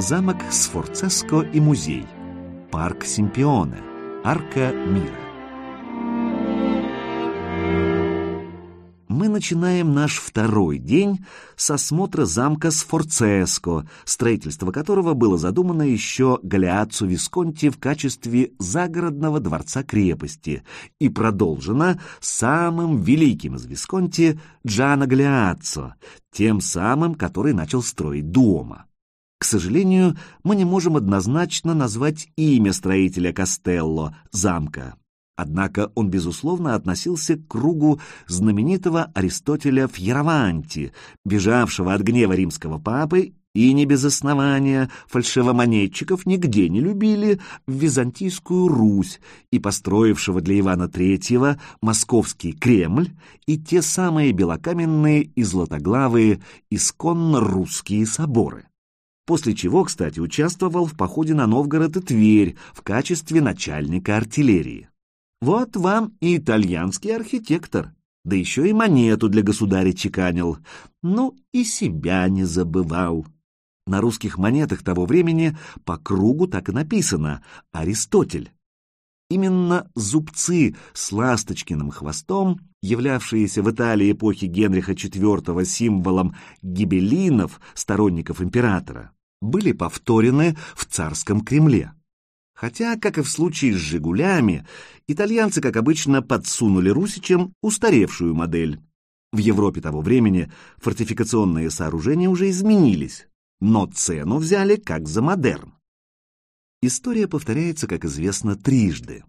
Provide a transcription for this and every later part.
Замок Сфорцеско и музей. Парк Симпионе. Арка мира. Мы начинаем наш второй день с осмотра замка Сфорцеско, строительство которого было задумано еще Галиацу Висконти в качестве загородного дворца-крепости и продолжено самым великим из Висконти Джана Галиаццо, тем самым, который начал строить Дуома. К сожалению, мы не можем однозначно назвать имя строителя Кастелло, замка. Однако он, безусловно, относился к кругу знаменитого Аристотеля Фьераванти, бежавшего от гнева римского папы и не без основания фальшивомонетчиков нигде не любили в Византийскую Русь и построившего для Ивана III московский Кремль и те самые белокаменные и златоглавые исконно русские соборы после чего, кстати, участвовал в походе на Новгород и Тверь в качестве начальника артиллерии. Вот вам и итальянский архитектор, да еще и монету для государя чеканил, ну и себя не забывал. На русских монетах того времени по кругу так и написано «Аристотель». Именно зубцы с ласточкиным хвостом, являвшиеся в Италии эпохи Генриха IV символом гибелинов, сторонников императора, были повторены в царском Кремле. Хотя, как и в случае с «Жигулями», итальянцы, как обычно, подсунули русичам устаревшую модель. В Европе того времени фортификационные сооружения уже изменились, но цену взяли как за модерн. История повторяется, как известно, трижды.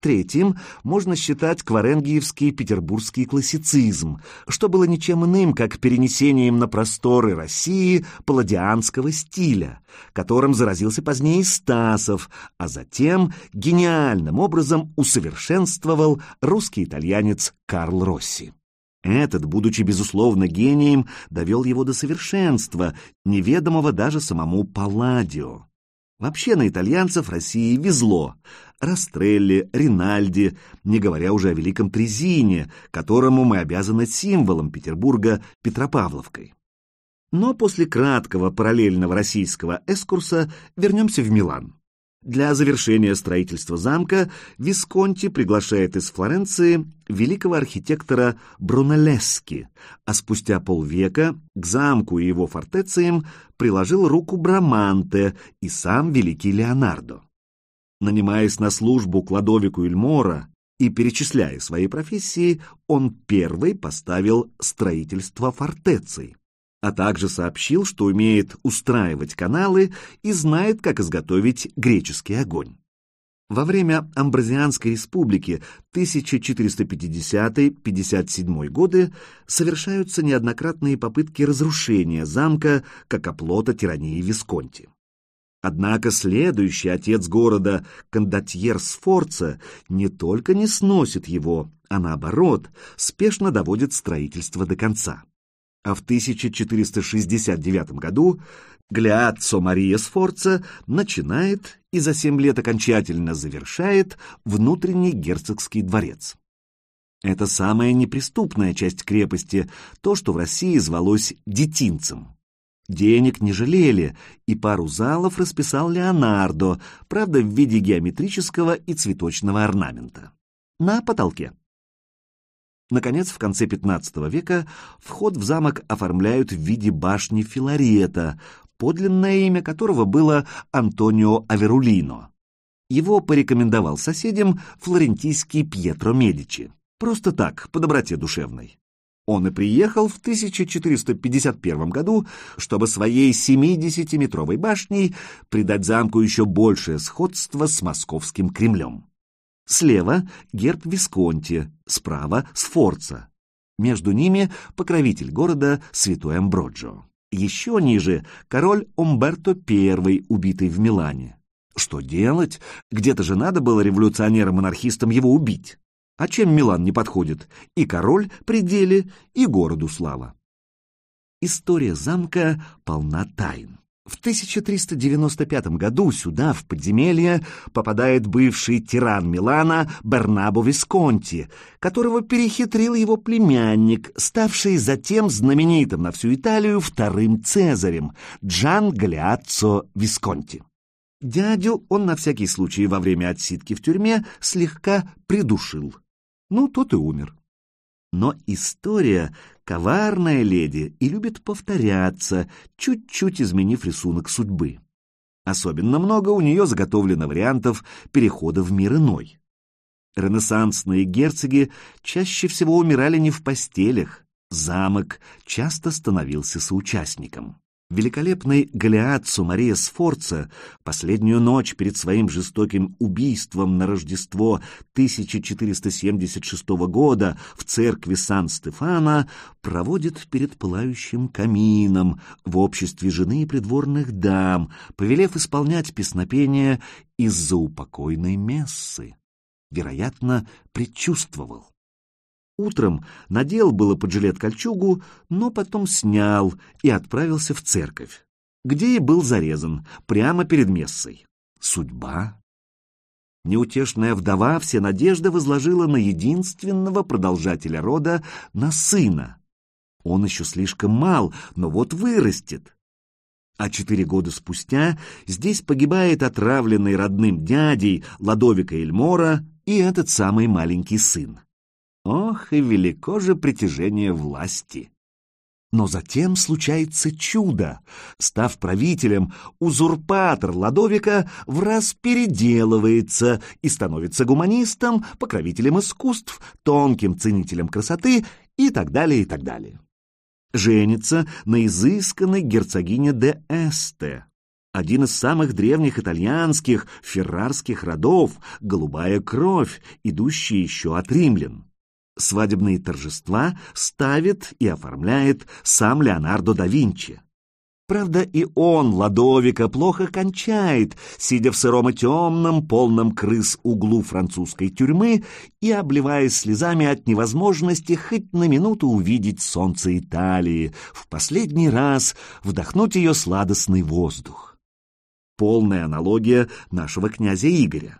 Третьим можно считать кваренгиевский петербургский классицизм, что было ничем иным, как перенесением на просторы России палладианского стиля, которым заразился позднее Стасов, а затем гениальным образом усовершенствовал русский итальянец Карл Росси. Этот, будучи безусловно гением, довел его до совершенства, неведомого даже самому Палладио. Вообще на итальянцев России везло. Растрелли, Ринальди, не говоря уже о великом Трезине, которому мы обязаны символом Петербурга Петропавловкой. Но после краткого параллельного российского эскурса вернемся в Милан. Для завершения строительства замка Висконти приглашает из Флоренции великого архитектора Брунеллески, а спустя полвека к замку и его фортециям приложил руку Браманте и сам великий Леонардо. Нанимаясь на службу к Ладовику Эльмора и перечисляя свои профессии, он первый поставил строительство фортеций а также сообщил, что умеет устраивать каналы и знает, как изготовить греческий огонь. Во время Амбразианской республики 1450-57 годы совершаются неоднократные попытки разрушения замка как оплота тирании Висконти. Однако следующий отец города, кондотьер Сфорца, не только не сносит его, а наоборот, спешно доводит строительство до конца а в 1469 году Гляццо Мария Сфорца начинает и за семь лет окончательно завершает внутренний герцогский дворец. Это самая неприступная часть крепости, то, что в России звалось детинцем. Денег не жалели, и пару залов расписал Леонардо, правда, в виде геометрического и цветочного орнамента. На потолке. Наконец, в конце XV века вход в замок оформляют в виде башни Филарета, подлинное имя которого было Антонио Аверулино. Его порекомендовал соседям флорентийский Пьетро Медичи. Просто так, по доброте душевной. Он и приехал в 1451 году, чтобы своей 70-метровой башней придать замку еще большее сходство с московским Кремлем. Слева герб Висконти, справа Сфорца. Между ними покровитель города Святой Амброджо. Еще ниже король Умберто I, убитый в Милане. Что делать? Где-то же надо было революционерам-монархистам его убить. А чем Милан не подходит? И король при деле, и городу слава. История замка полна тайн. В 1395 году сюда, в подземелье, попадает бывший тиран Милана Бернабо Висконти, которого перехитрил его племянник, ставший затем знаменитым на всю Италию вторым Цезарем, Джан Галиаццо Висконти. Дядю он на всякий случай во время отсидки в тюрьме слегка придушил. Ну, тот и умер. Но история — коварная леди и любит повторяться, чуть-чуть изменив рисунок судьбы. Особенно много у нее заготовлено вариантов перехода в мир иной. Ренессансные герцоги чаще всего умирали не в постелях, замок часто становился соучастником. Великолепный Галиатсу Мария Сфорца последнюю ночь перед своим жестоким убийством на Рождество 1476 года в церкви Сан-Стефана проводит перед пылающим камином в обществе жены и придворных дам, повелев исполнять песнопение из-за упокойной мессы. Вероятно, предчувствовал. Утром надел было под жилет кольчугу, но потом снял и отправился в церковь, где и был зарезан, прямо перед мессой. Судьба. Неутешная вдова все надежды возложила на единственного продолжателя рода, на сына. Он еще слишком мал, но вот вырастет. А четыре года спустя здесь погибает отравленный родным дядей Ладовика Эльмора и этот самый маленький сын. Ох, и велико же притяжение власти! Но затем случается чудо. Став правителем, узурпатор Ладовика в раз переделывается и становится гуманистом, покровителем искусств, тонким ценителем красоты и так далее, и так далее. Женится на изысканной герцогине де Эсте, один из самых древних итальянских феррарских родов, голубая кровь, идущая еще от римлян. Свадебные торжества ставит и оформляет сам Леонардо да Винчи. Правда, и он, Ладовика, плохо кончает, сидя в сыром и темном, полном крыс углу французской тюрьмы и обливаясь слезами от невозможности хоть на минуту увидеть солнце Италии, в последний раз вдохнуть ее сладостный воздух. Полная аналогия нашего князя Игоря.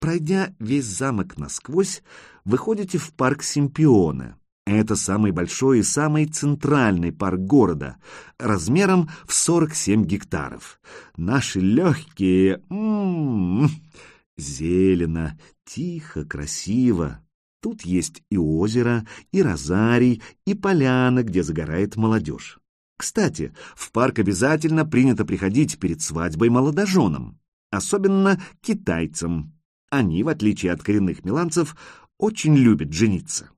Пройдя весь замок насквозь, выходите в парк Симпиона. Это самый большой и самый центральный парк города, размером в 47 гектаров. Наши легкие... М -м -м, зелено, тихо, красиво. Тут есть и озеро, и розарий, и поляна, где загорает молодежь. Кстати, в парк обязательно принято приходить перед свадьбой молодоженам, особенно китайцам. Они, в отличие от коренных миланцев, очень любят жениться.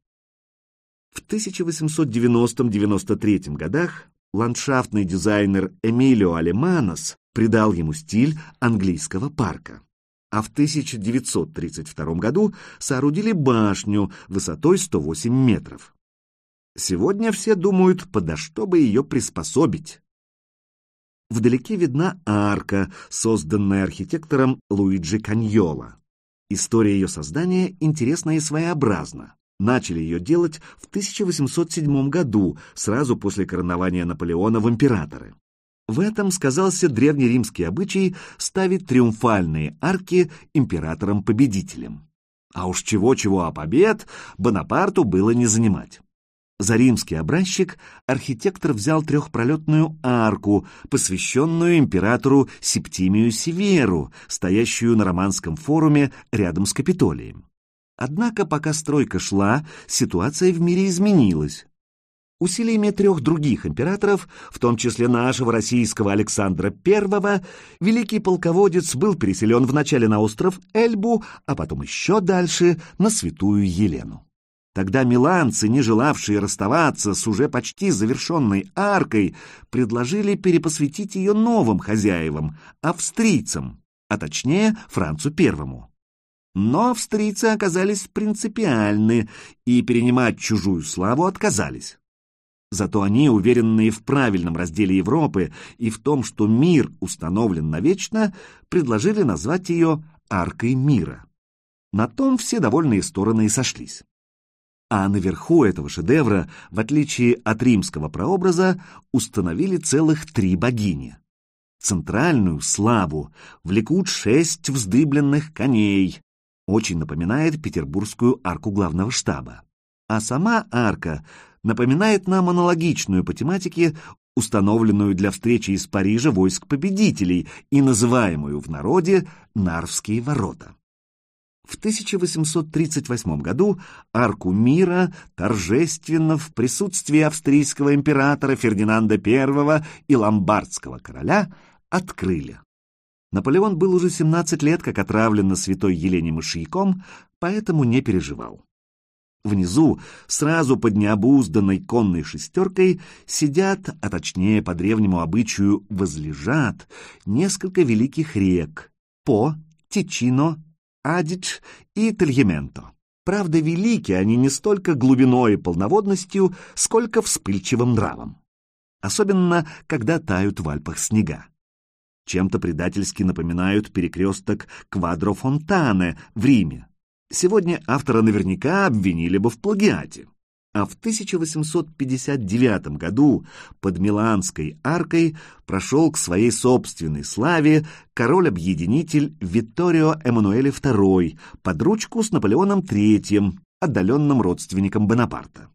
В 1890-93 годах ландшафтный дизайнер Эмилио Алеманос придал ему стиль английского парка. А в 1932 году соорудили башню высотой 108 метров. Сегодня все думают, подо что бы ее приспособить. Вдалеке видна арка, созданная архитектором Луиджи Каньола. История ее создания интересна и своеобразна. Начали ее делать в 1807 году, сразу после коронования Наполеона в императоры. В этом сказался древнеримский обычай ставить триумфальные арки императором-победителем. А уж чего-чего, а побед Бонапарту было не занимать. За римский образчик архитектор взял трехпролетную арку, посвященную императору Септимию Северу, стоящую на Романском форуме рядом с Капитолием. Однако, пока стройка шла, ситуация в мире изменилась. Усилиями трех других императоров, в том числе нашего российского Александра I, великий полководец был переселен вначале на остров Эльбу, а потом еще дальше на Святую Елену. Тогда миланцы, не желавшие расставаться с уже почти завершенной аркой, предложили перепосвятить ее новым хозяевам, австрийцам, а точнее Францу Первому. Но австрийцы оказались принципиальны и перенимать чужую славу отказались. Зато они, уверенные в правильном разделе Европы и в том, что мир установлен навечно, предложили назвать ее «Аркой мира». На том все довольные стороны и сошлись. А наверху этого шедевра, в отличие от римского прообраза, установили целых три богини. Центральную славу влекут шесть вздыбленных коней, очень напоминает петербургскую арку главного штаба. А сама арка напоминает нам аналогичную по тематике, установленную для встречи из Парижа войск победителей и называемую в народе Нарвские ворота. В 1838 году арку мира торжественно в присутствии австрийского императора Фердинанда I и ломбардского короля открыли. Наполеон был уже 17 лет как отравлен на святой Елене мышьяком, поэтому не переживал. Внизу, сразу под необузданной конной шестеркой, сидят, а точнее по древнему обычаю возлежат, несколько великих рек — По, Тичино, Адидж и Тельементо. Правда, велики они не столько глубиной и полноводностью, сколько вспыльчивым нравом. Особенно, когда тают в Альпах снега. Чем-то предательски напоминают перекресток Квадрофонтане в Риме. Сегодня автора наверняка обвинили бы в плагиате а в 1859 году под Миланской аркой прошел к своей собственной славе король-объединитель Витторио Эммануэле II под ручку с Наполеоном III, отдаленным родственником Бонапарта.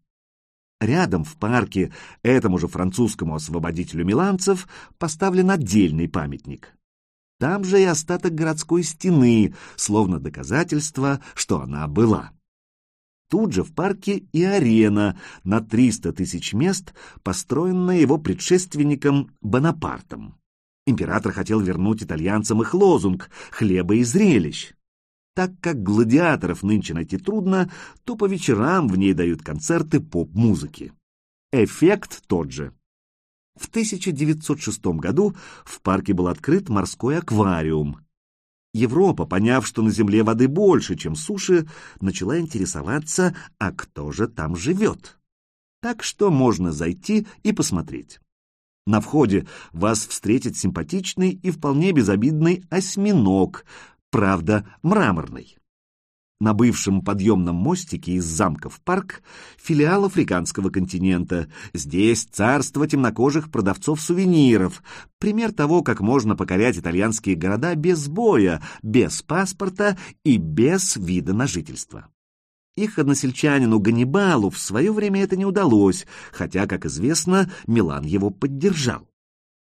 Рядом в парке этому же французскому освободителю миланцев поставлен отдельный памятник. Там же и остаток городской стены, словно доказательство, что она была. Тут же в парке и арена на 300 тысяч мест, построенная его предшественником Бонапартом. Император хотел вернуть итальянцам их лозунг «хлеба и зрелищ». Так как гладиаторов нынче найти трудно, то по вечерам в ней дают концерты поп-музыки. Эффект тот же. В 1906 году в парке был открыт морской аквариум, Европа, поняв, что на Земле воды больше, чем суши, начала интересоваться, а кто же там живет. Так что можно зайти и посмотреть. На входе вас встретит симпатичный и вполне безобидный осьминог, правда, мраморный на бывшем подъемном мостике из замка в парк филиал африканского континента. Здесь царство темнокожих продавцов сувениров. Пример того, как можно покорять итальянские города без боя, без паспорта и без вида на жительство. Их односельчанину Ганнибалу в свое время это не удалось, хотя, как известно, Милан его поддержал.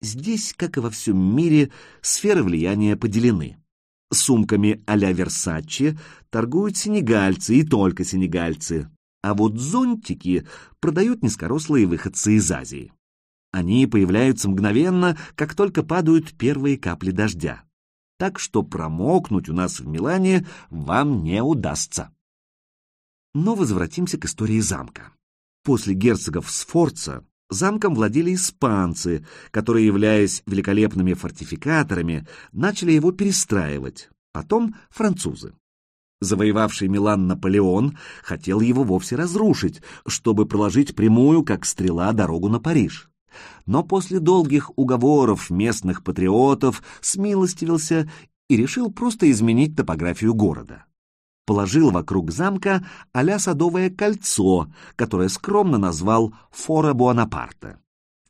Здесь, как и во всем мире, сферы влияния поделены. Сумками а-ля Версаче торгуют сенегальцы и только сенегальцы, а вот зонтики продают низкорослые выходцы из Азии. Они появляются мгновенно, как только падают первые капли дождя. Так что промокнуть у нас в Милане вам не удастся. Но возвратимся к истории замка. После герцогов Сфорца Замком владели испанцы, которые, являясь великолепными фортификаторами, начали его перестраивать, потом французы. Завоевавший Милан Наполеон хотел его вовсе разрушить, чтобы проложить прямую, как стрела, дорогу на Париж. Но после долгих уговоров местных патриотов смилостивился и решил просто изменить топографию города положил вокруг замка а садовое кольцо, которое скромно назвал Фора Буанапарта.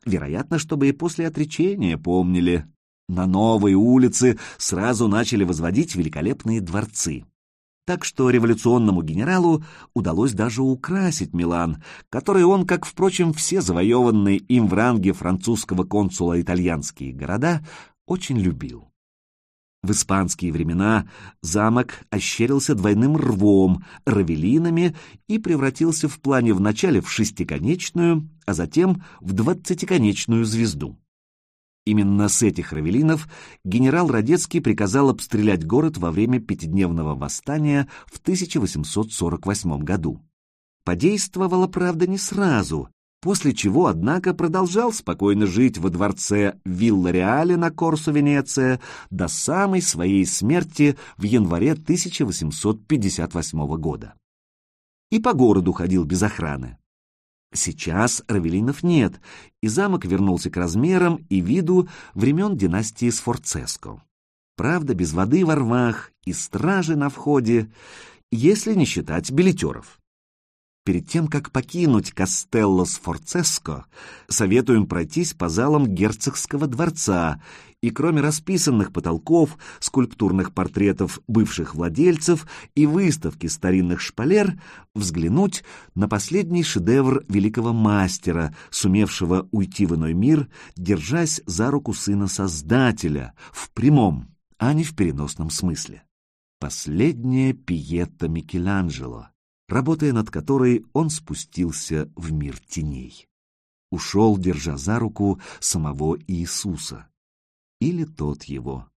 Вероятно, чтобы и после отречения помнили. На новой улице сразу начали возводить великолепные дворцы. Так что революционному генералу удалось даже украсить Милан, который он, как, впрочем, все завоеванные им в ранге французского консула итальянские города, очень любил. В испанские времена замок ощерился двойным рвом, равелинами и превратился в плане вначале в шестиконечную, а затем в двадцатиконечную звезду. Именно с этих равелинов генерал Радецкий приказал обстрелять город во время пятидневного восстания в 1848 году. Подействовало, правда, не сразу, после чего, однако, продолжал спокойно жить во дворце Вилла-Реале на Корсо Венеция до самой своей смерти в январе 1858 года. И по городу ходил без охраны. Сейчас Равелинов нет, и замок вернулся к размерам и виду времен династии Сфорцеско. Правда, без воды во рвах и стражи на входе, если не считать билетеров. Перед тем, как покинуть Кастелло Сфорцеско, советуем пройтись по залам герцогского дворца и кроме расписанных потолков, скульптурных портретов бывших владельцев и выставки старинных шпалер, взглянуть на последний шедевр великого мастера, сумевшего уйти в иной мир, держась за руку сына Создателя, в прямом, а не в переносном смысле. Последняя пиетта Микеланджело работая над которой он спустился в мир теней. Ушел, держа за руку самого Иисуса. Или тот его.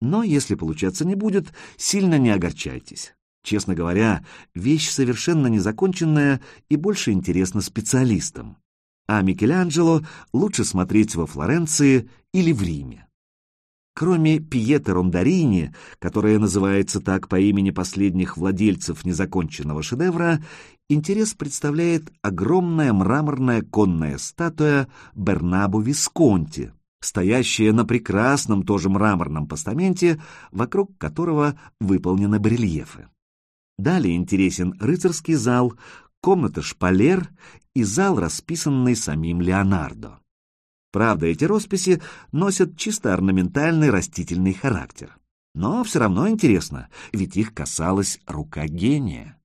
Но если получаться не будет, сильно не огорчайтесь. Честно говоря, вещь совершенно незаконченная и больше интересна специалистам. А Микеланджело лучше смотреть во Флоренции или в Риме. Кроме Пьетро Рондарини, которая называется так по имени последних владельцев незаконченного шедевра, интерес представляет огромная мраморная конная статуя Бернабо Висконти, стоящая на прекрасном тоже мраморном постаменте, вокруг которого выполнены барельефы. Далее интересен рыцарский зал, комната шпалер и зал, расписанный самим Леонардо. Правда, эти росписи носят чисто орнаментальный растительный характер. Но все равно интересно, ведь их касалась рука гения.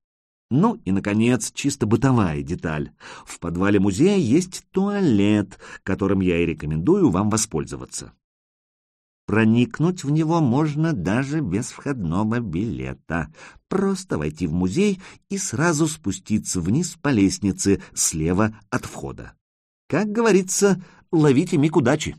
Ну и, наконец, чисто бытовая деталь. В подвале музея есть туалет, которым я и рекомендую вам воспользоваться. Проникнуть в него можно даже без входного билета. Просто войти в музей и сразу спуститься вниз по лестнице слева от входа. Как говорится, ловите миг удачи.